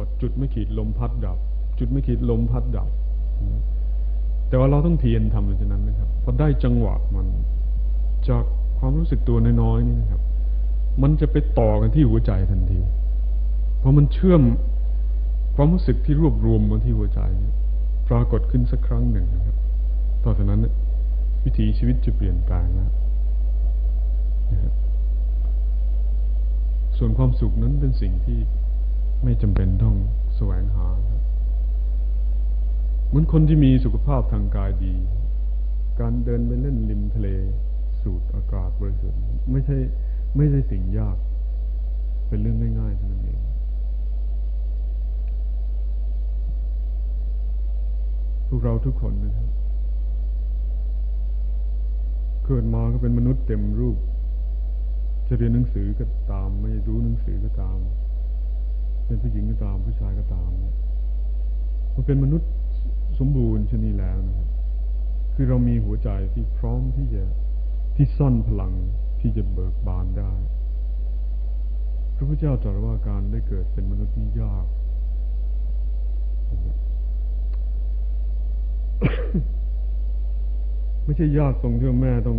อจุดไม่ขีดลมพัดดับ จุดไม่ขีดลมพัดดับ แต่ว่าเราต้องเพียรทำอย่างนั้นนะครับพอได้จังหวะมันจากความรู้สึกตัวน้อยๆนี่นะครับ มันจะไปต่อกันที่หัวใจทันที เพราะมันเชื่อมความรู้สึกที่รวบรวมมาที่หัวใจปรากฏขึ้นสักครั้งหนึ่งนะครับต่อจากนั้นวิถีชีวิตจะเปลี่ยนแปลงนะนะครับส่วนความสุขนั้นเป็นสิ่งที่ ไม่จำเป็นต้องแสวงหาครับเหมือนคนที่มีสุขภาพทางกายดี การเดินไปเล่นริมทะเล สูดอากาศบริสุทธิ์ไม่ใช่ไม่ใช่สิ่งยาก เป็นเรื่องง่ายๆเท่านั้นเองพวกเราทุกคนนะครับเกิดมาก็เป็นมนุษย์เต็มรูป จะเรียนหนังสือก็ตาม ไม่รู้หนังสือก็ตาม เป็นผู้หญิงก็ตามผู้ชายก็ตามมันเป็นมนุษย์สมบูรณ์ชนีแล้วนะครับ คือเรามีหัวใจที่พร้อมที่จะที่ซ่อนพลังที่จะเบิกบานได้ พระพุทธเจ้าตรัสว่าการได้เกิดเป็นมนุษย์นี่ยาก ไม่ใช่ยากตรงที่ว่าแม่ต้อง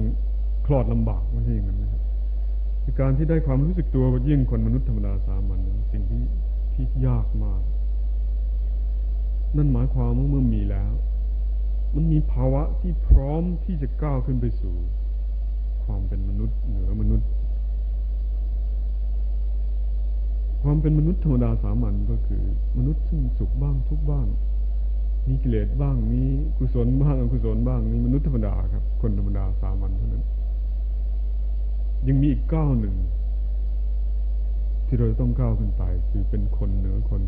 คลอดลำบากไม่ใช่อย่างนั้นนะครับการที่ได้ความรู้สึกตัวยิ่งคนมนุษย์ธรรมดาสามัญนั้นสิ่งที่ ที่ยากมาก นั่นหมายความว่าเมื่อมีแล้ว มันมีภาวะที่พร้อมที่จะก้าวขึ้นไปสู่ ความเป็นมนุษย์เหนือมนุษย์ ความเป็นมนุษย์ธรรมดาสามัญก็คือ มนุษย์ซึ่งสุขบ้างทุกบ้าง มีกิเลสบ้างมีกุศลบ้างอกุศลบ้างนี่มนุษย์ธรรมดาครับ คนธรรมดาสามัญเท่านั้น ยังมีอีกก้าวหนึ่ง ที่เราต้องก้าวขึ้นไป คือเป็นคนเหนือคน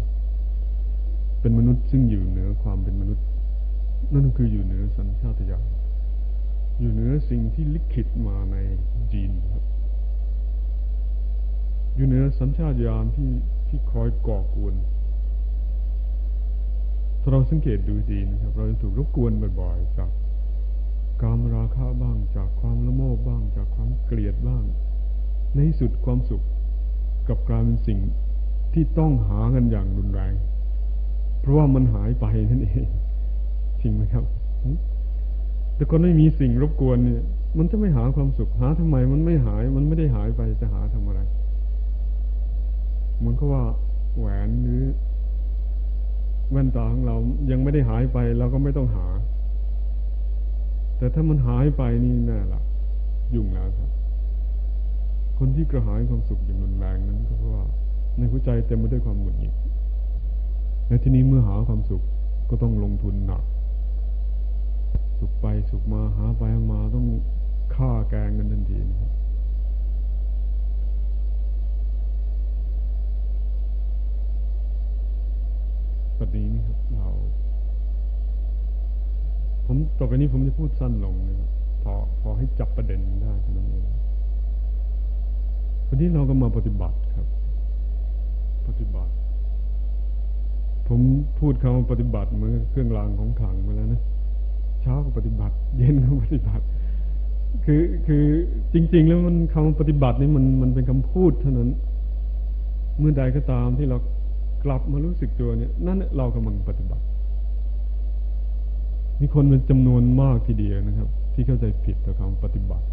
เป็นมนุษย์ซึ่งอยู่เหนือความเป็นมนุษย์ นั่นคืออยู่เหนือสัญชาตญาณอยู่เหนือสิ่งที่ลิขิตมาในจีนครับ อยู่เหนือสัญชาตญาณที่ที่คอยก่อกวนถ้าเราสังเกตดูดีนะครับ เราจะถูกรบกวนบ่อยๆ จากการราคะบ้าง จากความละโมบบ้าง จากความเกลียดบ้าง ในสุดความสุข กับกลายเป็นสิ่งที่ต้องหากันอย่างรุนแรง เพราะว่ามันหายไปนั่นเองจริงไหมครับ แต่คนไม่มีสิ่งรบกวนเนี่ย มันจะไม่หาความสุขหาทำไม มันไม่หาย มันไม่ได้หายไปจะหาทำอะไรมันก็ว่าแหวนหรือแว่นตาของเรายังไม่ได้หายไปเราก็ไม่ต้องหา แต่ถ้ามันหายไปนี่แน่ละยุ่งแล้วครับ คนที่กระหายความสุขอย่างรุนแรงนั้นก็เพราะว่า ในหัวใจเต็มไปด้วยความหงุดหงิดและที่นี้เมื่อหาความสุขก็ต้องลงทุนหนัก สุขไปสุขมาหาไปมาต้องฆ่าแกงกันทันทีนะครับปัจจุบันครับเรา ผมต่อไปนี้ผมจะพูดสั้นลงนะครับพอพอให้จับประเด็นได้เท่านั้นเอง วันนี้เราก็มาปฏิบัติครับ ปฏิบัติ ผมพูดคำปฏิบัติเมื่อเครื่องรางของขลังมาแล้วนะเช้าก็ปฏิบัติ เย็นก็ปฏิบัติ คือคือจริง ๆ แล้วมันคำปฏิบัตินี่มันมันเป็นคำพูดเท่านั้น เมื่อใดก็ตามที่เรากลับมารู้สึกตัวเนี่ย นั่นเรากำลังปฏิบัติ มีคนเป็นจำนวนมากทีเดียวนะครับ ที่เข้าใจผิดต่อคำปฏิบัติ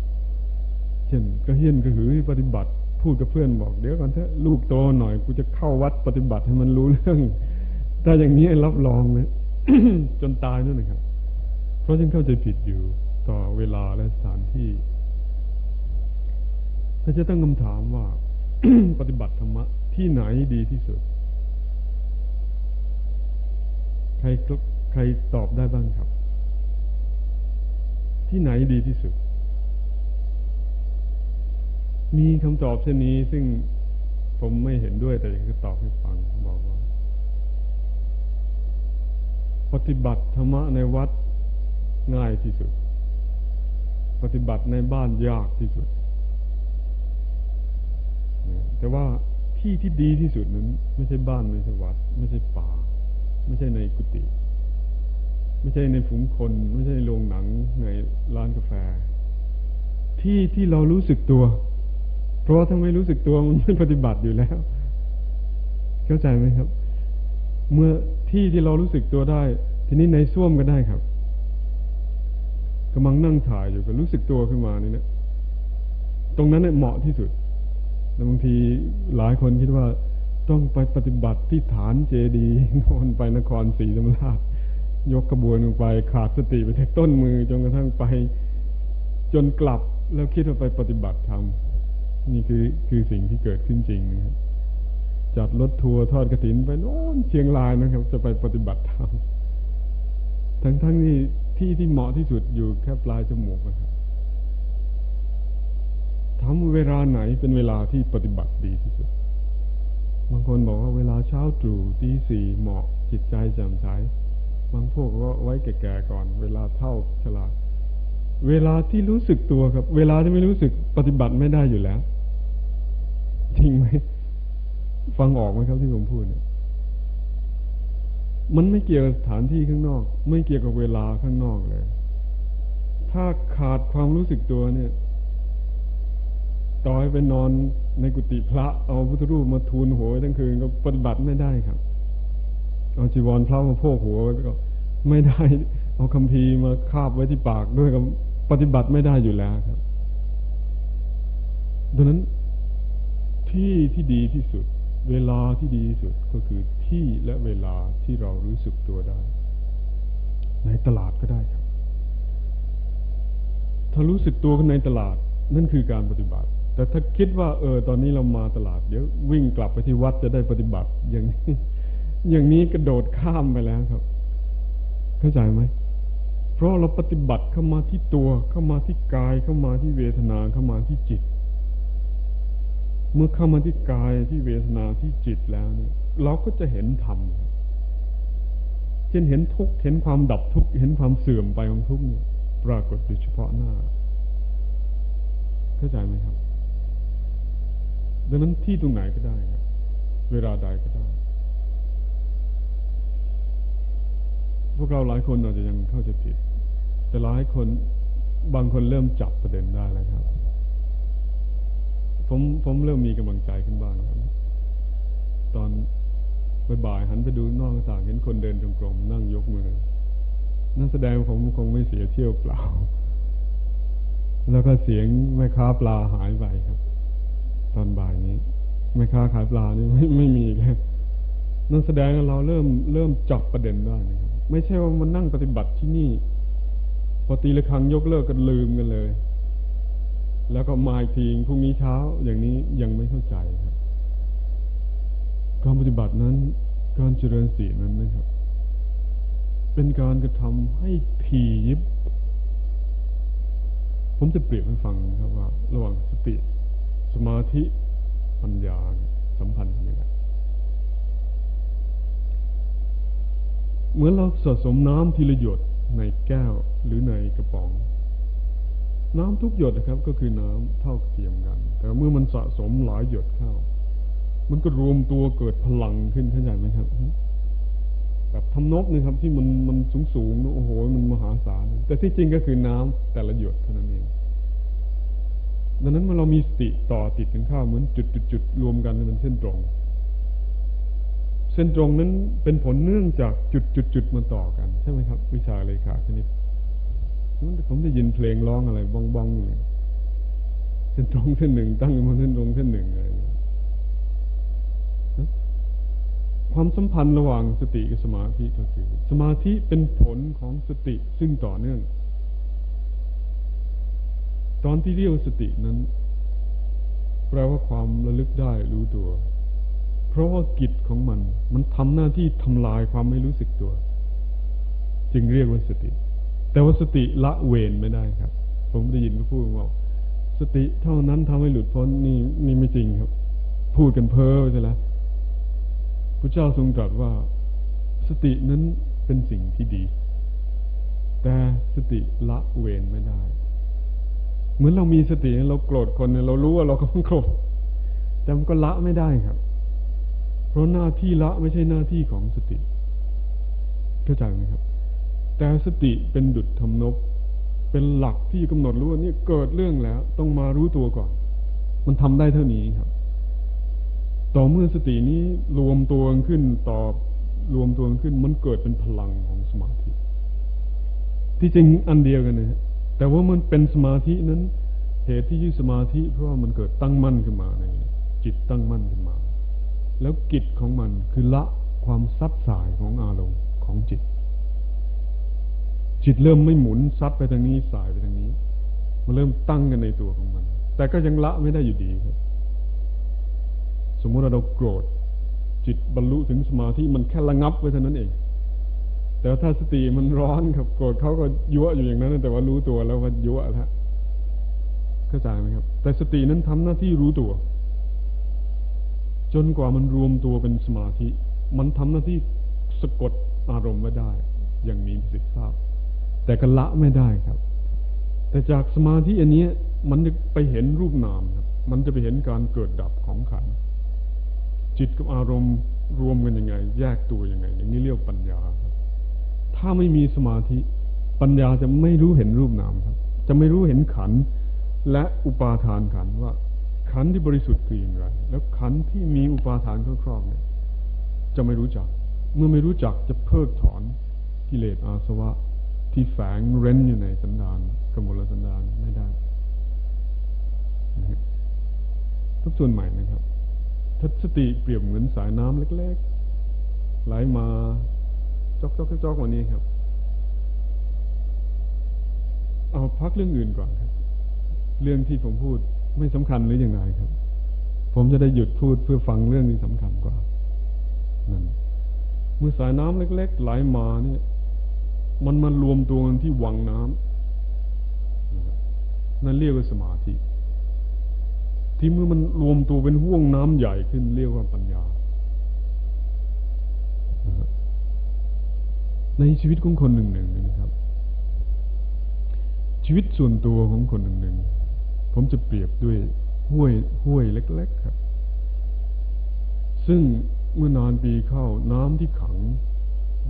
เช่นก็เฮียนก็หือปฏิบัติ พูดกับเพื่อนบอก เดี๋ยวก่อนเถอะลูกโตหน่อยกูจะเข้าวัดปฏิบัติให้มันรู้เรื่องถ้าอย่างนี้รับรองเลยจนตายนั่นนะครับ เพราะยังเข้าใจผิดอยู่ต่อเวลาและสถานที่ถ้าจะตั้งคำถามว่า ปฏิบัติธรรมะที่ไหนดีที่สุด ใครใครตอบได้บ้างครับ ที่ไหนดีที่สุด มีคำตอบเช่นนี้ซึ่งผมไม่เห็นด้วยแต่อยากจะตอบให้ฟังบอกว่า ปฏิบัติธรรมะในวัดง่ายที่สุด ปฏิบัติในบ้านยากที่สุด แต่ว่าที่ที่ดีที่สุดนั้น ไม่ใช่บ้านไม่ใช่วัด ไม่ใช่ป่า ไม่ใช่ในกุฏิไม่ใช่ในฝูงคน ไม่ใช่ในโรงหนังในร้านกาแฟ ที่ที่เรารู้สึกตัว เพราะถ้าไม่รู้สึกตัวมันไม่ปฏิบัติอยู่แล้ว เข้าใจไหมครับ เมื่อที่ที่เรารู้สึกตัวได้ ทีนี้ในส้วมก็ได้ครับกำลังนั่งถ่ายอยู่ก็รู้สึกตัวขึ้นมานี่นะตรงนั้นเนี่ยเหมาะที่สุดแต่บางทีหลายคนคิดว่าต้องไปปฏิบัติที่ฐานเจดีนอนไปนครศรีธรรมราชยกกระบวนลงไปขาดสติไปแทต้นมือจนกระทั่งไป จนกลับแล้วคิดว่าไปปฏิบัติธรรม นี่คือคือสิ่งที่เกิดขึ้นจริงนะครับจัดรถทัวร์ทอดกระถินไปโน่นเชียงรายนะครับ จะไปปฏิบัติธรรมทั้งทั้งที่ที่ที่เหมาะที่สุดอยู่แค่ปลายจมูกนะครับทำเวลาไหนเป็นเวลาที่ปฏิบัติดีที่สุด บางคนบอกว่าเวลาเช้าตรู่ตีสี่เหมาะจิตใจแจ่มใสบางพวกก็ไว้แก่ๆก่อน เวลาเท่าฉลาด เวลาที่รู้สึกตัวครับ เวลาที่ไม่รู้สึกปฏิบัติไม่ได้อยู่แล้ว จริงไหมฟังออกไหมครับที่ผมพูดเนี่ยมันไม่เกี่ยวกับสถานที่ข้างนอก ไม่เกี่ยวกับเวลาข้างนอกเลย ถ้าขาดความรู้สึกตัวเนี่ย ต่อให้ไปนอนในกุฏิพระ เอาพุทธรูปมาทูลหัวทั้งคืนก็ปฏิบัติไม่ได้ครับ เอาจีวรพระมาโพกหัวก็ไม่ได้ เอาคำพีมาคาบไว้ที่ปากด้วยก็ปฏิบัติไม่ได้อยู่แล้วครับดังนั้น ที่ที่ดีที่สุด เวลาที่ดีที่สุดก็คือที่และเวลาที่เรารู้สึกตัวได้ ในตลาดก็ได้ครับ ถ้ารู้สึกตัวในตลาดนั่นคือการปฏิบัติ แต่ถ้าคิดว่าเออตอนนี้เรามาตลาดเดี๋ยววิ่งกลับไปที่วัดจะได้ปฏิบัติ อย่างนี้อย่างนี้กระโดดข้ามไปแล้วครับ เข้าใจไหมเพราะเราปฏิบัติเข้ามาที่ตัวเข้ามาที่กายเข้ามาที่เวทนาเข้ามาที่จิต เมื่อเข้ามาที่กายที่เวทนาที่จิตแล้วเนี่ย เราก็จะเห็นธรรมเช่นเห็นทุกข์เห็นความดับทุกข์เห็นความเสื่อมไปของทุกข์ปรากฏอยู่เฉพาะหน้า เข้าใจไหมครับ ดังนั้นที่ตรงไหนก็ได้ครับเวลาใดก็ได้ พวกเราหลายคนอาจจะยังเข้าใจผิด แต่หลายคนบางคนเริ่มจับประเด็นได้แล้วครับ ผมผมเริ่มมีกำลังใจขึ้นบ้างครับ ตอนบ่ายหันไปดูนอกต่างเห็นคนเดินจงกรมนั่งยกมือ นั่นแสดงผมคงไม่เสียเที่ยวเปล่า แล้วก็เสียงแม่ค้าปลาหายไปครับ ตอนบ่ายนี้แม่ค้าขายปลานี่ไม่ไม่มีครับนั่นแสดงว่าเราเริ่มเริ่มจับประเด็นได้นะครับ ไม่ใช่ว่ามันนั่งปฏิบัติที่นี่ พอตีละครั้งยกเลิกกันลืมกันเลย แล้วก็มาอีกทีพรุ่งนี้เช้าอย่างนี้ยังไม่เข้าใจครับ การปฏิบัตินั้น การเจริญสีนั้นนะครับ เป็นการกระทำให้ถี่ยิบ ผมจะเปรียบให้ฟังครับว่า ระหว่างสติ สมาธิปัญญาสัมพันธ์กันยังไงเหมือนเราสะสมน้ำทีละหยดในแก้วหรือในกระป๋อง น้ำทุกหยดนะครับ ก็คือน้ำเท่าเทียมกัน แต่เมื่อมันสะสมหลายหยดเข้า มันก็รวมตัวเกิดพลังขึ้นเข้าใจไหมครับแบบทำนกนี่ครับ ที่มันมันสูงสูงโอ้โหมันมหาศาลแต่ที่จริงก็คือน้ำแต่ละหยดเท่านั้นเองดังนั้นเมื่อเรามีสติต่อติดกันข้าวเหมือนจุดจุดจุดรวมกันเป็นเส้นตรง เส้นตรงนั้นเป็นผลเนื่องจากจุดจุดจุดมาต่อกัน ใช่ไหมครับ วิชาเลขาคณิต ผมได้ยินเพลงร้องอะไรบ้องบ้องเลยเส้นตรงเส้นหนึ่งตั้งอยู่บนเส้นตรงเส้นหนึ่งอะไรความสัมพันธ์ระหว่างสติกับสมาธิก็คือ สมาธิเป็นผลของสติซึ่งต่อเนื่อง ตอนที่เรียกสตินั้น แปลว่าความระลึกได้รู้ตัว เพราะว่ากิจของมัน มันทำหน้าที่ทำลายความไม่รู้สึกตัว จึงเรียกว่าสติ แต่ว่าสติละเวนไม่ได้ครับ ผมได้ยินเขาพูดว่าสติเท่านั้นทำให้หลุดพ้นนี่นี่ไม่จริงครับ พูดกันเพ้อใช่ไหมพระเจ้าทรงตรัสว่า สตินั้นเป็นสิ่งที่ดี แต่สติละเวนไม่ได้ เหมือนเรามีสติเราโกรธคนเนี่ยเรารู้ว่าเรากำลังโกรธแต่มันก็ละไม่ได้ครับ เพราะหน้าที่ละไม่ใช่หน้าที่ของสติเข้าใจไหมครับ แต่สติเป็นดุจทำนบเป็นหลักที่กำหนดรู้ว่านี่เกิดเรื่องแล้ว ต้องมารู้ตัวก่อน มันทำได้เท่านี้ครับ ต่อเมื่อสตินี้รวมตัวขึ้นต่อรวมตัวขึ้น มันเกิดเป็นพลังของสมาธิ ที่จริงอันเดียวกันนะแต่ว่ามันเป็นสมาธินั้น เหตุที่ชื่อสมาธิ เพราะว่ามันเกิดตั้งมั่นขึ้นมาในจิตตั้งมั่นขึ้นมา แล้วกิจของมันคือละความซัดสายของอารมณ์ของจิต จิตเริ่มไม่หมุนซัดไปทางนี้สายไปทางนี้ มันเริ่มตั้งกันในตัวของมัน แต่ก็ยังละไม่ได้อยู่ดีครับสมมติเราโกรธ จิตบรรลุถึงสมาธิมันแค่ระงับไว้เท่านั้นเอง แต่ถ้าสติมันร้อนครับ โกรธเขาก็ยั่วอยู่อย่างนั้น แต่ว่ารู้ตัวแล้วว่ายั่วแล้วเข้าใจไหมครับ แต่สตินั้นทำหน้าที่รู้ตัว จนกว่ามันรวมตัวเป็นสมาธิ มันทำหน้าที่สะกดอารมณ์ไว้ได้ อย่างมีประสิทธิภาพ แต่ก็ละไม่ได้ครับ แต่จากสมาธิอันนี้มันจะไปเห็นรูปนามครับ มันจะไปเห็นการเกิดดับของขัน จิตกับอารมณ์รวมกันยังไง แยกตัวยังไง อย่างนี้เรียกปัญญาครับ ถ้าไม่มีสมาธิ ปัญญาจะไม่รู้เห็นรูปนามครับ จะไม่รู้เห็นขันและอุปาทานขันว่าขันที่บริสุทธิ์คืออย่างไร แล้วขันที่มีอุปาทานครอบเนี่ยจะไม่รู้จัก เมื่อไม่รู้จักจะเพิกถอนกิเลสอาสวะ ที่แฝงเร้นอยู่ในสันดานกมลสันดานไม่ได้ทุกส่วนใหม่นะครับทัศติเปรียบเหมือนสายน้ำเล็กๆ ไหลมาจอกจอกจอกวันนี้ครับ เอาพักเรื่องอื่นก่อนครับ เรื่องที่ผมพูดไม่สำคัญหรืออย่างไรครับ ผมจะได้หยุดพูดเพื่อฟังเรื่องที่สำคัญกว่านั่นเมื่อสายน้ำเล็ก ๆ ไหลมาเนี่ย มันมารวมตัวกันที่วังน้ำนั่นเรียกว่าสมาธิ ที่เมื่อมันรวมตัวเป็นห่วงน้ำใหญ่ขึ้นเรียกว่าปัญญา ในชีวิตของคนหนึ่งหนึ่งนะครับ ชีวิตส่วนตัวของคนหนึ่งหนึ่งผมจะเปรียบด้วยห้วยห้วยเล็ก ๆ ครับ ซึ่งเมื่อนานปีเข้าน้ำที่ขัง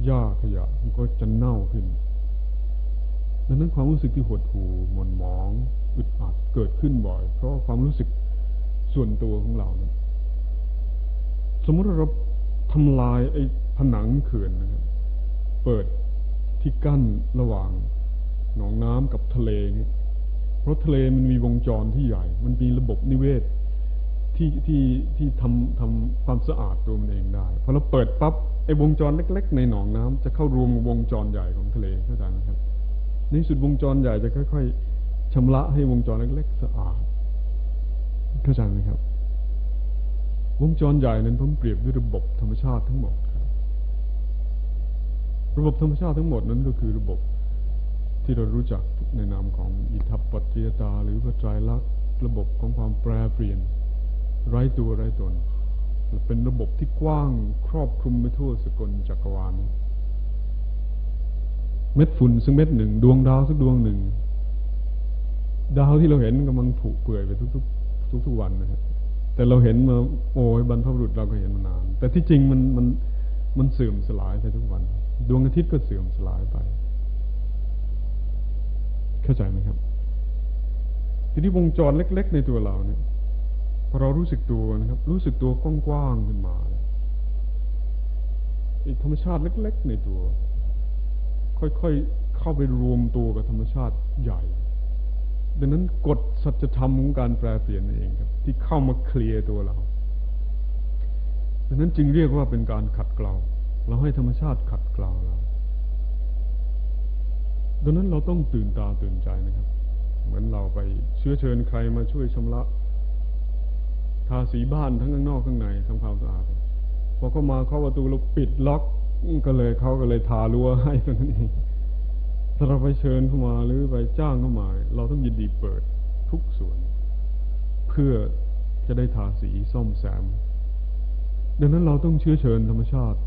หญ้าขยะมันก็จะเน่าขึ้น ดังนั้นความรู้สึกที่หดหู่หม่นหมองอึดอัดเกิดขึ้นบ่อย เพราะความรู้สึกส่วนตัวของเรานะสมมติเราทำลายไอ้ผนังเขื่อนนะครับเปิดที่กั้นระหว่างหนองน้ำกับทะเลนี่เพราะทะเลมันมีวงจรที่ใหญ่ มันมีระบบนิเวศ ที่ที่ที่ทำทำความสะอาดตัวมันเองได้พอเราเปิดปับ๊บไอ้วงจรเล็ก ๆ ในหนองน้ำจะเข้ารวมวงจรใหญ่ของทะเลเข้าใจไหมครับในสุดวงจรใหญ่จะค่อย ๆชำระให้วงจรเล็ก ๆ สะอาดเข้าใจไหมครับ วงจรใหญ่นั้นผมเปรียบด้วยระบบธรรมชาติทั้งหมดครับ ระบบธรรมชาติทั้งหมดนั้นก็คือระบบที่เรารู้จักในนามของอิทัปปัจจยตา หรือว่าใจลักษณ์ระบบของความแปรเปลี่ยน ไร้ตัวไร้ตน เป็นระบบที่กว้างครอบคลุมไปทั่วสกลจักรวาลเม็ดฝุ่นซึ่งเม็ดหนึ่ง ดวงดาวสักดวงหนึ่ง ดาวที่เราเห็นกำลังผุเปื่อยไปทุกๆ ทุกๆวันนะครับแต่เราเห็นมาโอ้ยบรรพบุรุษเราก็เห็นมานาน แต่ที่จริงมันมันมันเสื่อมสลายไปทุกวัน ดวงอาทิตย์ก็เสื่อมสลายไป เข้าใจไหมครับ ทีนี้วงจรเล็ก ๆ ในตัวเราเนี่ย พอเรารู้สึกตัวนะครับ รู้สึกตัวกว้างๆขึ้นมาอีกธรรมชาติเล็ก ๆ ในตัว ค่อยๆเข้าไปรวมตัวกับธรรมชาติใหญ่ ดังนั้นกฎสัจธรรมของการแปลเปลี่ยนเองครับ ที่เข้ามาเคลียร์ตัวเรา ดังนั้นจึงเรียกว่าเป็นการขัดเกลาเราให้ธรรมชาติขัดเกลาเราดังนั้นเราต้องตื่นตาตื่นใจนะครับ เหมือนเราไปเชื้อเชิญใครมาช่วยชำระ ทาสีบ้านทั้งข้างนอกข้างในทำความสะอาดพอเขามาเข้าประตูเราปิดล็อกก็เลยเขาก็เลยทารั้วให้นั่นเองถ้าเราไปเชิญเข้ามาหรือไปจ้างเข้ามา เราต้องยินดีเปิดทุกส่วน เพื่อจะได้ทาสีซ่อมแซม ดังนั้นเราต้องเชื้อเชิญธรรมชาติ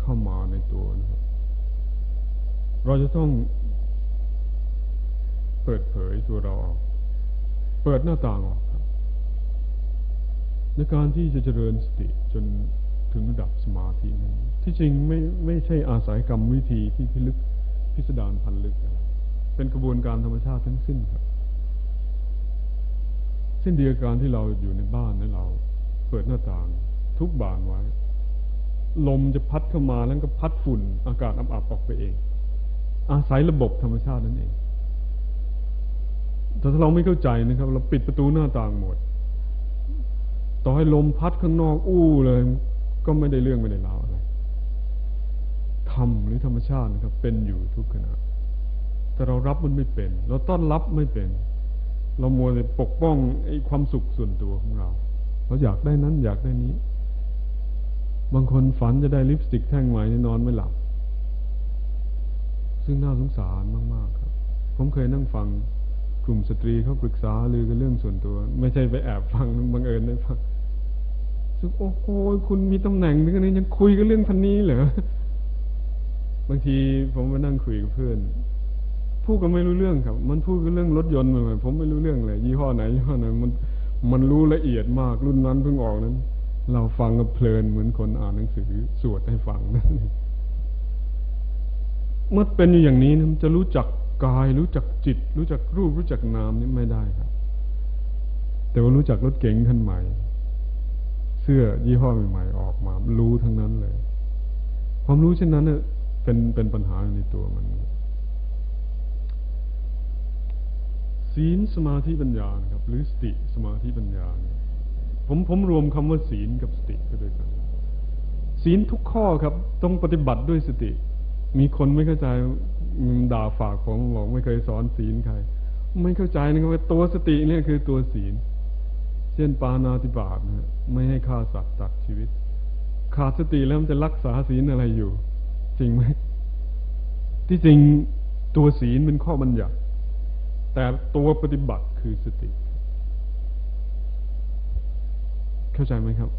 เข้ามาในตัวนะครับ เราจะต้องเปิดเผยตัวเราออก เปิดหน้าต่างออก ในการที่จะเจริญสติจนถึงระดับสมาธินั้นที่จริงไม่ไม่ใช่อาศัยกรรมวิธีที่พิลึกพิสดารพันลึก เป็นกระบวนการธรรมชาติทั้งสิ้นครับเช่นเดียวกันที่เราอยู่ในบ้านนั้นเราเปิดหน้าต่าง ทุกบานไว้ ลมจะพัดเข้ามาแล้วก็พัดฝุ่นอากาศอับๆออกไปเอง อาศัยระบบธรรมชาตินั่นเองแต่ถ้าเราไม่เข้าใจนะครับ เราปิดประตูหน้าต่างหมด ต่อให้ลมพัดข้างนอกอู้เลย ก็ไม่ได้เรื่องไม่ได้ราวอะไรธรรมหรือธรรมชาตินะครับ เป็นอยู่ทุกขณะ แต่เรารับมันไม่เป็น เราต้อนรับไม่เป็น เรามัวแต่ปกป้องไอ้ความสุขส่วนตัวของเรา เราอยากได้นั้นอยากได้นี้ บางคนฝันจะได้ลิปสติกแท่งใหม่นอนไม่หลับ ซึ่งน่าสงสารมาก ๆ ครับ ผมเคยนั่งฟังกลุ่มสตรีเขาปรึกษาหรือกันเรื่องส่วนตัว ไม่ใช่ไปแอบฟังบังเอิญได้ฟัง ซึ่งโอ้โหคุณมีตำแหน่งถึงนี้ยังคุยกันเรื่องพันนี้เหรอบางทีผมไปนั่งคุยกับเพื่อน พูดกันไม่รู้เรื่องครับ มันพูดกันเรื่องรถยนต์เหมือนผมไม่รู้เรื่องเลยยี่ห้อไหนยี่ห้อไหนมันมันรู้ละเอียดมากรุ่นนั้นเพิ่งออกนั้น เราฟังก็เพลินเหมือนคนอ่านหนังสือสวดให้ฟังนั่นเมื่อเป็นอยู่อย่างนี้นะจะรู้จักกาย รู้จักจิต รู้จักรูปรู้จักนามนี่ไม่ได้ครับ แต่ว่ารู้จักรถเก๋งคันใหม่ เสื้อยี่ห้อใหม่ๆออกมา รู้ทั้งนั้นเลย ความรู้เช่นนั้นเป็นเป็นปัญหาในตัวมัน ศีลสมาธิปัญญานะครับ หรือสติสมาธิปัญญาผมผมรวมคำว่าศีลกับสติก็ด้วยกัน ศีลทุกข้อครับ ต้องปฏิบัติด้วยสติ มีคนไม่เข้าใจด่าฝากผมบอกไม่เคยสอนศีลใคร ไม่เข้าใจนะครับว่าตัวสติเนี่ยคือตัวศีล เช่นปานาติบาตนะไม่ให้ฆ่าสัตว์ตัดชีวิต ขาดสติแล้วมันจะรักษาศีลอะไรอยู่ จริงไหมที่จริงตัวศีลเป็นข้อบัญญัติ แต่ตัวปฏิบัติคือสติ เข้าใจไหมครับ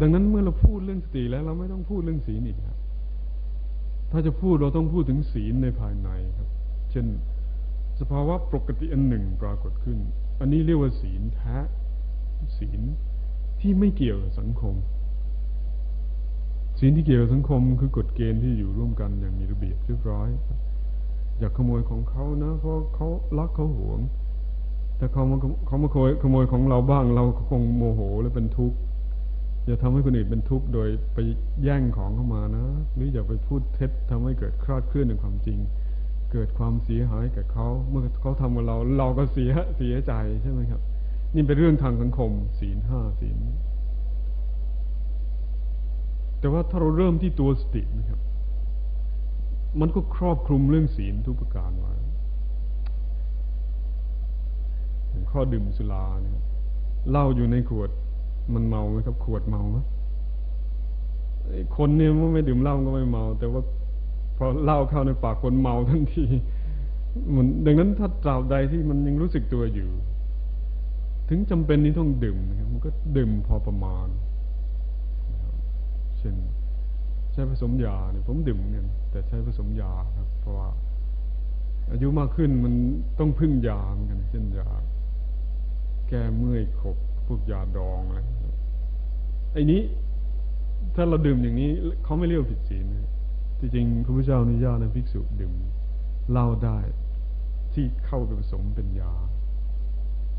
ดังนั้นเมื่อเราพูดเรื่องสติแล้ว เราไม่ต้องพูดเรื่องศีลอีกครับ ถ้าจะพูดเราต้องพูดถึงศีลในภายในครับ เช่น สภาวะปกติอันหนึ่งปรากฏขึ้น อันนี้เรียกว่าศีลแท้ ศีลที่ไม่เกี่ยวกับสังคม ศีลที่เกี่ยวกับสังคมคือกฎเกณฑ์ที่อยู่ร่วมกันอย่างมีระเบียบเรียบร้อย อย่าขโมยของเขานะ เพราะเขารักเขาหวง แต่เขามาเขามาขโมยขโมยของเราบ้างเราคงโมโหและเป็นทุกข์อย่าทำให้คนอื่นเป็นทุกข์โดยไปแย่งของเข้ามานะ หรืออย่าไปพูดเท็จทำให้เกิดคลาดเคลื่อนในความจริง เกิดความเสียหายกับเขาเมื่อเขาทำกับเรา เราก็เสียเสียใจใช่ไหมครับ นี่เป็นเรื่องทางสังคม ศีลห้าศีล แต่ว่าถ้าเราเริ่มที่ตัวสตินะครับ มันก็ครอบคลุมเรื่องศีลทุกประการไว้ข้อดื่มสุราเนี่ยเหล้าอยู่ในขวดมันเมาไหมครับ ขวดเมาไหมคนเนี่ยมันไม่ดื่มเหล้าก็ไม่เมา แต่ว่าพอเหล้าเข้าในปากคนเมาทันทีมันดังนั้นถ้าตราบใดที่มันยังรู้สึกตัวอยู่ ถึงจำเป็นนี้ต้องดื่มนะครับมันก็ดื่มพอประมาณ เช่นใช้ผสมยาเนี่ยผมดื่มเงินแต่ใช้ผสมยาครับ เพราะว่าอายุมากขึ้นมันต้องพึ่งยาเหมือนกัน เช่นยาแก้เมื่อยขบพวกยาดองอะไรไอ้นี้ ถ้าเราดื่มอย่างนี้เขาไม่เรียกผิดศีลที่จริงๆพระพุทธเจ้าอนุญาตในภิกษุดื่มเหล้าได้ที่เข้าไปผสมเป็นยา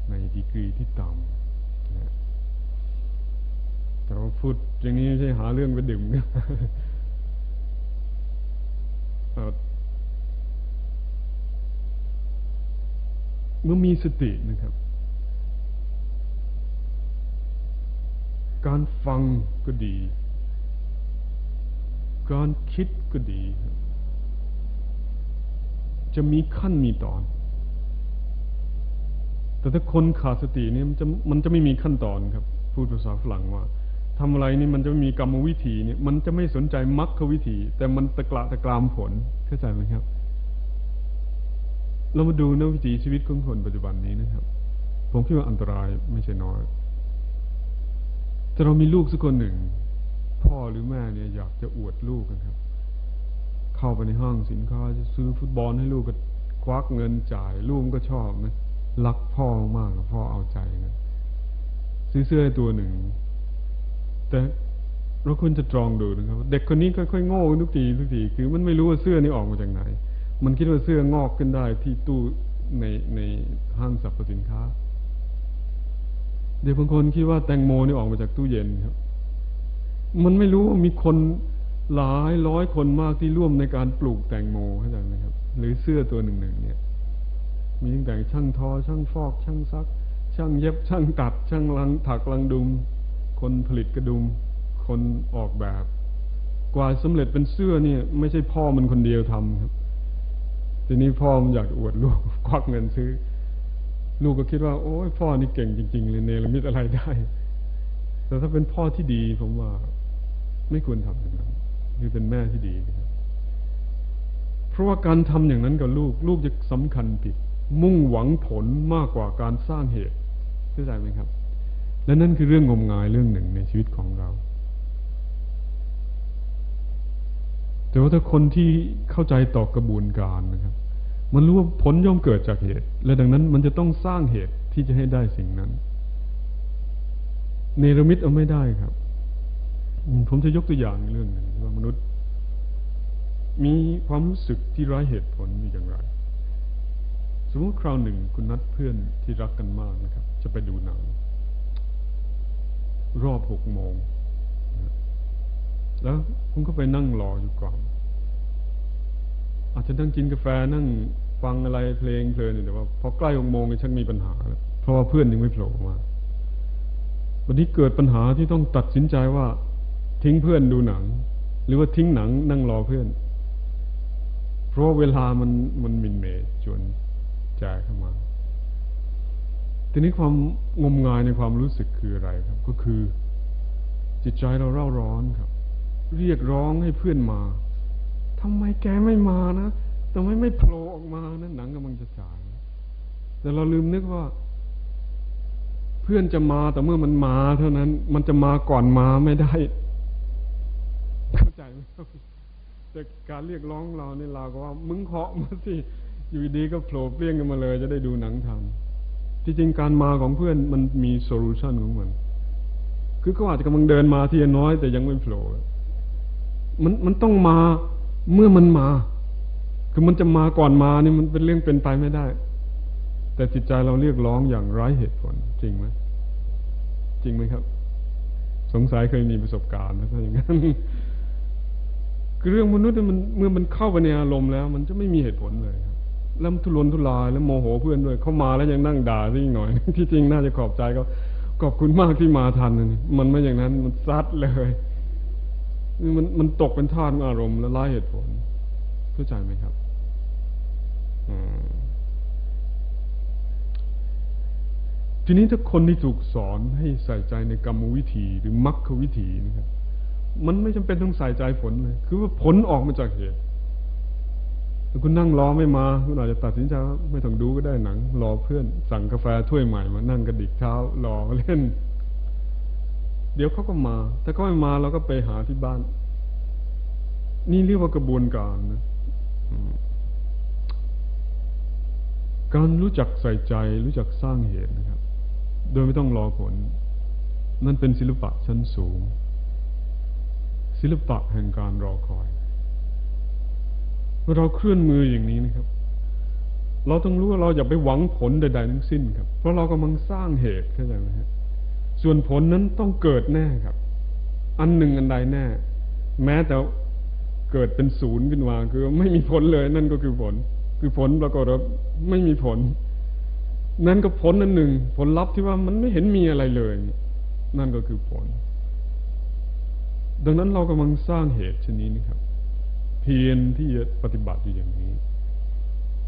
ในดีกรีที่ต่ำแต่ว่าพูดอย่างนี้ไม่ใช่หาเรื่องไปดื่มนี่ยเมื่อมีสตินะครับ การฟังก็ดี การคิดก็ดี จะมีขั้นมีตอน แต่ถ้าคนขาดสติเนี่ยมันจะมันจะไม่มีขั้นตอนครับพูดภาษาฝรั่งว่าทำอะไรนี่มันจะไม่มีกรรมวิธีเนี่ยมันจะไม่สนใจมรรควิธี แต่มันตะกละตะกรามผลเข้าใจไหมครับ เรามาดูนวิถีชีวิตของคนปัจจุบันนี้นะครับ ผมคิดว่าอันตรายไม่ใช่น้อยแต่เรามีลูกสักคนหนึ่ง พ่อหรือแม่เนี่ยอยากจะอวดลูกกันครับ เข้าไปในห้างสินค้าจะซื้อฟุตบอลให้ลูกก็ควักเงินจ่าย ลูกก็ชอบนะ รักพ่อมากพ่อเอาใจนะซื้อเสื้อตัวหนึ่ง แต่เราควรจะตรองดูนะครับ เด็กคนนี้ค่อยๆโง่ทุกทีทุกทีคือมันไม่รู้ว่าเสื้อนี้ออกมาจากไหน มันคิดว่าเสื้องอกขึ้นได้ที่ตู้ในในห้างสรรพสินค้า เด็กบางคนคิดว่าแตงโมนี่ออกมาจากตู้เย็นครับ มันไม่รู้ว่ามีคนหลายร้อยคนมากที่ร่วมในการปลูกแตงโมเข้าใจไหมครับ หรือเสื้อตัวหนึ่งหนึ่งเนี่ย มีตั้งแต่ช่างทอ ช่างฟอก ช่างซัก ช่างเย็บ ช่างตัด ช่างลังถักลังดุม คนผลิตกระดุม คนออกแบบ กว่าสำเร็จเป็นเสื้อเนี่ย ไม่ใช่พ่อมันคนเดียวทำครับ ทีนี้พ่อมันอยากอวดลูกควักเงินซื้อ ลูกก็คิดว่า โอ้ยพ่อนี่เก่งจริง ๆ เลยเนรมิตอะไรได้ แต่ถ้าเป็นพ่อที่ดีผมว่า ไม่ควรทำอย่างนั้นคือเป็นแม่ที่ดีครับเพราะว่าการทำอย่างนั้นกับลูก ลูกจะสำคัญผิด มุ่งหวังผลมากกว่าการสร้างเหตุเข้าใจไหมครับ และนั่นคือเรื่องงมงายเรื่องหนึ่งในชีวิตของเรา แต่ว่าถ้าคนที่เข้าใจต่อกระบวนการนะครับ มันรู้ว่าผลย่อมเกิดจากเหตุ และดังนั้นมันจะต้องสร้างเหตุที่จะให้ได้สิ่งนั้น เนรมิตเอาไม่ได้ครับ ผมจะยกตัวอย่างเรื่องหนึ่งว่ามนุษย์ มีความรู้สึกที่ร้ายเหตุผลมีอย่างไร สมมติคราวหนึ่งคุณนัดเพื่อนที่รักกันมากนะครับ จะไปดูหนัง รอบหกโมงแล้วคุณก็ไปนั่งรออยู่ก่อน อาจจะนั่งกินกาแฟนั่งฟังอะไรเพลงเพลินแต่ว่าพอใกล้หกโมงชักมีปัญหาแล้วเพราะว่าเพื่อนยังไม่โผล่มาวันนี้เกิดปัญหาที่ต้องตัดสินใจว่า ทิ้งเพื่อนดูหนัง หรือว่าทิ้งหนังนั่งรอเพื่อน เพราะเวลามันมันมินเมจวน แจเข้ามา ทีนี้ความงมงายในความรู้สึกคืออะไรครับ ก็คือ จิตใจเราเร่าร้อนครับ เรียกร้องให้เพื่อนมาทำไมแกไม่มานะทำไมไม่โผล่ออกมานะหนังกำลังจะฉายแต่เราลืมนึกว่า เพื่อนจะมาแต่เมื่อมันมาเท่านั้น มันจะมาก่อนมาไม่ได้ เข้าใจไหมครับแต่การเรียกร้องเราเนี่ยเราก็ว่า มึงเคาะมาสิ อยู่ดีก็โผล่เปลี่ยงกันมาเลย จะได้ดูหนังทันที่จริงการมาของเพื่อนมันมีโซลูชันของมัน คือเขาอาจจะกำลังเดินมาทีน้อย แต่ยังไม่โผล่มันมันต้องมาเมื่อมันมา คือมันจะมาก่อนมานี่มันเป็นเรื่องเป็นไปไม่ได้ แต่จิตใจเราเรียกร้องอย่างไร้เหตุผล จริงไหมจริงไหมครับ สงสัยเคยมีประสบการณ์นะถ้าอย่างนั้นคือเรื่องมนุษย์มันเมื่อมันเข้าไปในอารมณ์แล้ว มันจะไม่มีเหตุผลเลยครับ แล้วทุรนทุรายแล้วโมโหเพื่อนด้วย เข้ามาแล้วยังนั่งด่าซะอีกหน่อย ที่จริงน่าจะขอบใจก็ขอบคุณมากที่มาทันนี่มันไม่อย่างนั้นมันซัดเลยมันมันตกเป็นทาสอารมณ์และไร้เหตุผลเข้าใจไหมครับทีนี้ถ้าคนที่ถูกสอนให้ใส่ใจในกรรมวิธีหรือมรรควิธีนะครับ มันไม่จำเป็นต้องใส่ใจผลเลย คือว่าผลออกมาจากเหตุ ถ้าคุณนั่งรอไม่มาคุณอาจจะตัดสินใจว่าไม่ต้องดูก็ได้หนัง รอเพื่อน สั่งกาแฟถ้วยใหม่มานั่งกระดิกเท้ารอเล่น เดี๋ยวเขาก็มา ถ้าเขาไม่มาเราก็ไปหาที่บ้าน นี่เรียกว่ากระบวนการนะการรู้จักใส่ใจ รู้จักสร้างเหตุนะครับ โดยไม่ต้องรอผล นั่นเป็นศิลปะชั้นสูง ศิลปะแห่งการรอคอย เมื่อเราเคลื่อนมืออย่างนี้นะครับ เราต้องรู้ว่าเราอย่าไปหวังผลใดๆทั้งสิ้นครับ เพราะเรากำลังสร้างเหตุเข้าใจไหมครับส่วนผลนั้นต้องเกิดแน่ครับ อันหนึ่งอันใดแน่ แม้แต่เกิดเป็นศูนย์ขึ้นมาคือไม่มีผลเลย นั่นก็คือผล คือผลปรากฏว่าไม่มีผล นั่นก็ผลอันหนึ่ง ผลลัพธ์ที่ว่ามันไม่เห็นมีอะไรเลย นั่นก็คือผล ดังนั้นเรากำลังสร้างเหตุชนี้นะครับ เพียรที่จะปฏิบัติอยู่อย่างนี้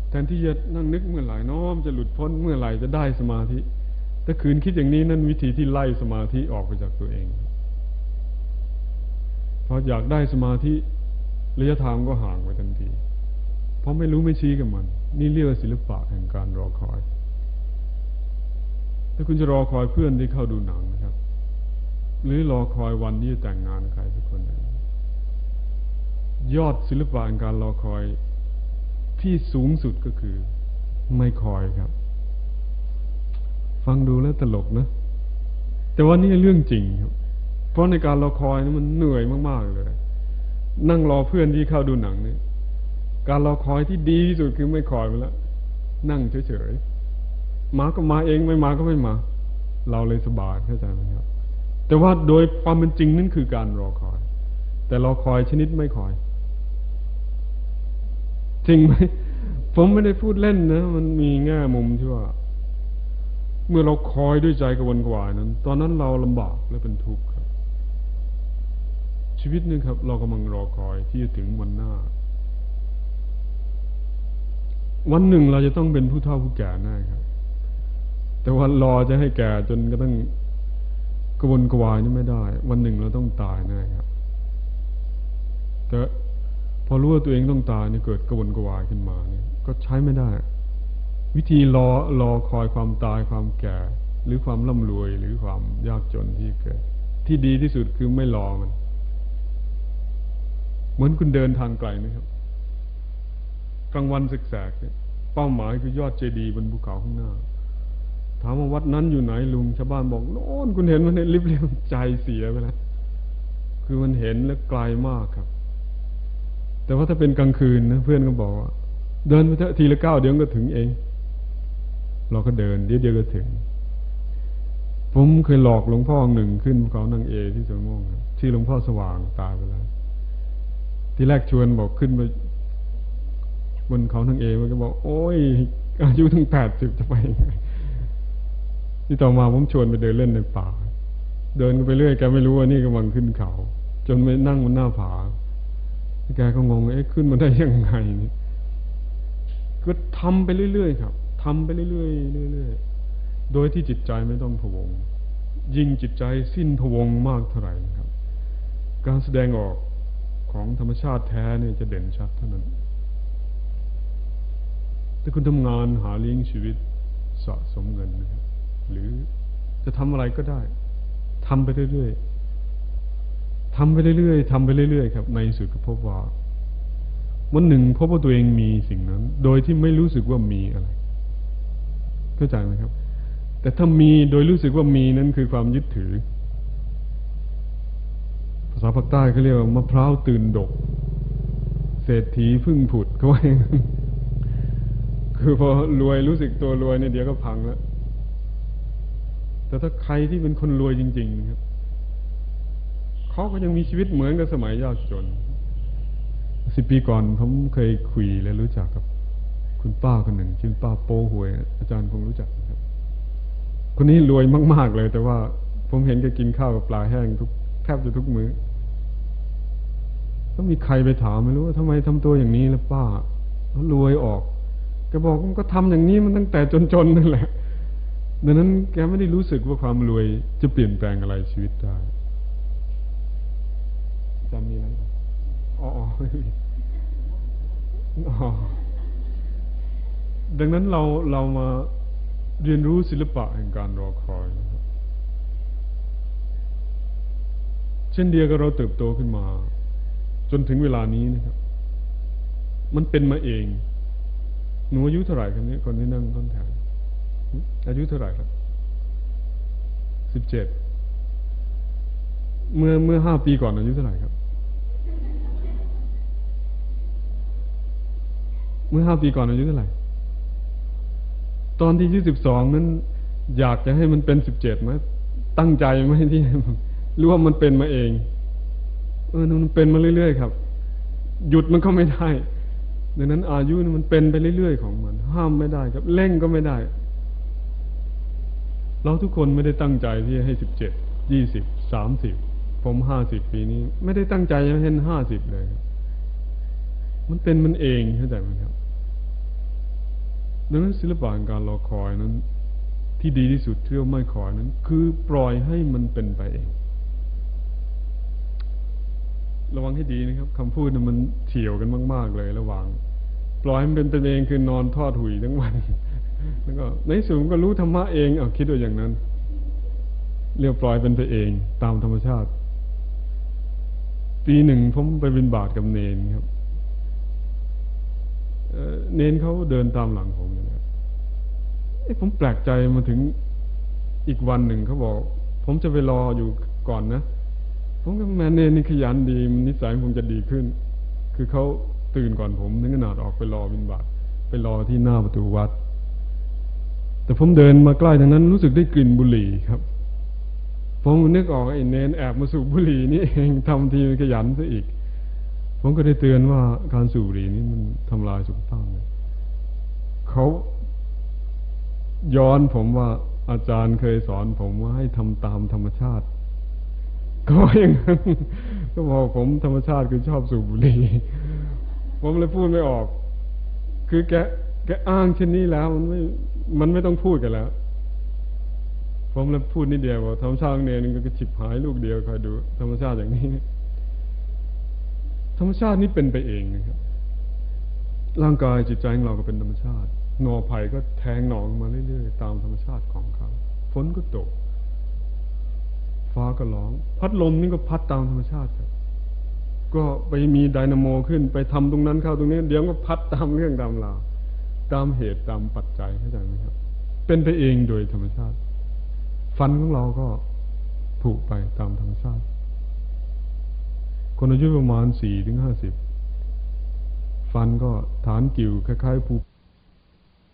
แทนที่จะนั่งนึกเมื่อไหร่น้อมจะหลุดพ้นเมื่อไหร่จะได้สมาธิถ้าคืนคิดอย่างนี้นั่นวิธีที่ไล่สมาธิออกไปจากตัวเองพออยากได้สมาธิระยะทางก็ห่างไปทันที เพราะไม่รู้ไม่ชี้กับมัน นี่เรียกว่าศิลปะแห่งการรอคอย ถ้าคุณจะรอคอยเพื่อนที่เข้าดูหนังนะครับ หรือรอคอยวันที่จะแต่งงานใครสักคนหนึ่ง ยอดศิลปะแห่งการรอคอยที่สูงสุดก็คือ ไม่คอยครับ ฟังดูแล้วตลกนะ แต่ว่านี่เรื่องจริงครับ เพราะในการรอคอยนี่มันเหนื่อยมาก ๆ เลย นั่งรอเพื่อนที่เข้าดูหนังนี่การรอคอยที่ดีที่สุดคือไม่คอยไปแล้วนั่งเฉยๆมาก็มาเองไม่มาก็ไม่มา เราเลยสบายเข้าใจไหมครับ แต่ว่าโดยความเป็นจริงนั่นคือการรอคอย แต่รอคอยชนิดไม่คอย จริงไหมผมไม่ได้พูดเล่นนะ มันมีแง่มุมที่ว่า เมื่อเราคอยด้วยใจกระวนกวายนั้น ตอนนั้นเราลำบากและเป็นทุกข์ครับ ชีวิตนึงครับ เรากำลังรอคอยที่จะถึงวันหน้า วันหนึ่งเราจะต้องเป็นผู้เฒ่าผู้แก่แน่ครับ แต่วันรอจะให้แก่จนกระทั่งกระวนกวายนี่ไม่ได้ วันหนึ่งเราต้องตายแน่ครับแต่ พอรู้ว่าตัวเองต้องตายเนี่ยเกิดกระวนกระวายขึ้นมาเนี่ย ก็ใช้ไม่ได้ วิธีรอรอคอยความตายความแก่ หรือความร่ำรวยหรือความยากจนที่เกิด ที่ดีที่สุดคือไม่รอมัน เหมือนคุณเดินทางไกลนะครับกลางวันแสกๆเป้าหมายคือยอดเจดีย์บนภูเขาข้างหน้า ถามว่าวัดนั้นอยู่ไหนลุงชาวบ้านบอกโน่นคุณเห็นมันเนี่ยริบเรียงใจเสียไปแล้วคือมันเห็นแล้วไกลมากครับ แต่ว่าถ้าเป็นกลางคืนนะเพื่อนก็บอกว่า เดินไปเถอะทีละก้าวเดี๋ยวก็ถึงเอง เราก็เดินเดี๋ยวเดียวก็ถึง ผมเคยหลอกหลวงพ่อหนึ่งขึ้นเขานั่งเอที่สวนม่วงที่หลวงพ่อสว่างตายไปแล้ว ทีแรกชวนบอกขึ้นไปบนเขานั่งเอมันก็บอก โอ้ยอายุถึงแปดสิบจะไปยังไงที่ต่อมาผมชวนไปเดินเล่นในป่า เดินไปเรื่อยแกไม่รู้ว่านี่กำลังขึ้นเขา จนไปนั่งบนหน้าผา แกก็งงเอ๊ะขึ้นมาได้ยังไงนี่ก็ทำไปเรื่อยๆครับทำไปเรื่อยๆเรื่อยๆโดยที่จิตใจไม่ต้องพวง ยิ่งจิตใจสิ้นพวงมากเท่าไหร่ครับ การแสดงออกของธรรมชาติแท้เนี่ยจะเด่นชัดเท่านั้นถ้าคุณทำงานหาเลี้ยงชีวิตสะสมเงินนะครับหรือจะทำอะไรก็ได้ทำไปเรื่อยๆ ทำไปเรื่อยๆทำไปเรื่อยๆครับในสุดก็พบว่าวันหนึ่งพบว่าตัวเองมีสิ่งนั้น โดยที่ไม่รู้สึกว่ามีอะไรเข้าใจไหมครับ แต่ถ้ามีโดยรู้สึกว่ามีนั้นคือความยึดถือ ภาษาภาคใต้เขาเรียกว่ามะพร้าวตื่นดก เศรษฐีพึ่งผุดเขาว่าคือพอรวยรู้สึกตัวรวยเนี่ยเดี๋ยวก็พังแล้วแต่ถ้าใครที่เป็นคนรวยจริง ๆ ครับ เขาก็ยังมีชีวิตเหมือนกับสมัยยากจนสิบปีก่อนผมเคยคุยและรู้จักกับ คุณป้าคนหนึ่ง ชื่อป้าโป้หวย อาจารย์คงรู้จักครับ คนนี้รวยมาก ๆเลย แต่ว่าผมเห็นแกกินข้าวกับปลาแห้งทุกแทบจะทุกมือ้อก็มีใครไปถามไม่รู้ว่าทำไมทำตัวอย่างนี้แล้วป้าเขารวยออกแกบอกมันก็ทำอย่างนี้มันตั้งแต่จนๆนั่นแหละดังนั้นแกไม่ได้รู้สึกว่าความรวยจะเปลี่ยนแปลงอะไรชีวิตได้ จำมีไหมอ๋อไม่มีดังนั้นเราเรามาเรียนรู้ศิลปะแห่งการรอคอยนะครับเช่นเดียวกับเราเติบโตขึ้นมา จนถึงเวลานี้นะครับ มันเป็นมาเอง หนูอายุเท่าไหร่ครับนี้คนที่นั่งต้นแถวอายุเท่าไหร่ครับสิบเจ็ดเมื่อเมื่อห้าปีก่อนอายุเท่าไหร่ครับ เมื่อห้าปีก่อนอายุเท่าไหร่ ตอนที่อายุสิบสองนั้นอยากจะให้มันเป็นสิบเจ็ดไหมตั้งใจไหมที่รู้ว่ามันเป็นมาเอง เออมันเป็นมาเรื่อยๆครับ หยุดมันก็ไม่ได้ดังนั้น อายุมันเป็นไปเรื่อยๆของมัน ห้ามไม่ได้ครับเร่งก็ไม่ได้ เราทุกคนไม่ได้ตั้งใจที่จะให้สิบเจ็ดยี่สิบสามสิบผมห้าสิบปีนี้ ไม่ได้ตั้งใจจะให้ห้าสิบเลย มันเป็นมันเองเข้าใจไหมครับ ดังนั้นศิลปะการรอคอยนั้น ที่ดีที่สุดเที่เราไม่คอยนั้น คือปล่อยให้มันเป็นไปเอง ระวังให้ดีนะครับคำพูดนั้นมันเฉียวกันมาก ๆ เลยระหว่าง ปล่อยให้มันเป็นไปเองคือนอนทอดหุยทั้งวัน แล้วก็ในสุดก็รู้ธรรมะเองเอาคิดว่าอย่างนั้นเรียกปล่อยเป็นไปเองตามธรรมชาติ ปีหนึ่งผมไปบินบาทกับเนนครับ เน้นเขาเดินตามหลังผมนะครับเอ้ผมแปลกใจมาถึงอีกวันหนึ่งเขาบอก ผมจะไปรออยู่ก่อนนะ ผมก็แม่เนนนี่ขยันดีนิสัยผมจะดีขึ้น คือเขาตื่นก่อนผมถึงขนาดออกไปรอบินบาตไปรอที่หน้าประตูวัด แต่ผมเดินมาใกล้ทางนั้นรู้สึกได้กลิ่นบุหรี่ครับผมนึกออกไอ้เนนแอบมาสูบบุหรี่นี่เองทำทีขยันซะอีก ผมก็ได้เตือนว่าการสูบบุหรี่นี่มันทำลายสุขภาพเลยเขาย้อนผมว่าอาจารย์เคยสอนผมว่าให้ทำตามธรรมชาติก็อย่างนั้นก็บอกผมธรรมชาติคือชอบสูบบุหรี่ผมเลยพูดไม่ออก คือแกแกอ้างเช่นนี้แล้วมันไม่ มันไม่ต้องพูดกันแล้ว ผมเลยพูดนิดเดียวว่าธรรมชาติของเนี่ยนึงก็ฉิบหายลูกเดียวคอยดู ธรรมชาติอย่างนี้ ธรรมชาตินี้เป็นไปเองนะครับ ร่างกายจิตใจของเราก็เป็นธรรมชาติหนอไผ่ก็แทงหนองมาเรื่อยๆ ตามธรรมชาติของเขาฝนก็ตก ฟ้าก็ร้อง พัดลมนี่ก็พัดตามธรรมชาติครับก็ไปมีไดนาโมขึ้นไปทำตรงนั้นเข้าตรงนี้ เดี๋ยวก็พัดตามเรื่องตามราวตามเหตุตามปัจจัยเข้าใจไหมครับ เป็นไปเองโดยธรรมชาติ ฟันของเราก็ผุไปตามธรรมชาติ คนอายุประมาณสี่ถึงห้าสิบฟันก็ฐานกิ่วคล้ายๆภู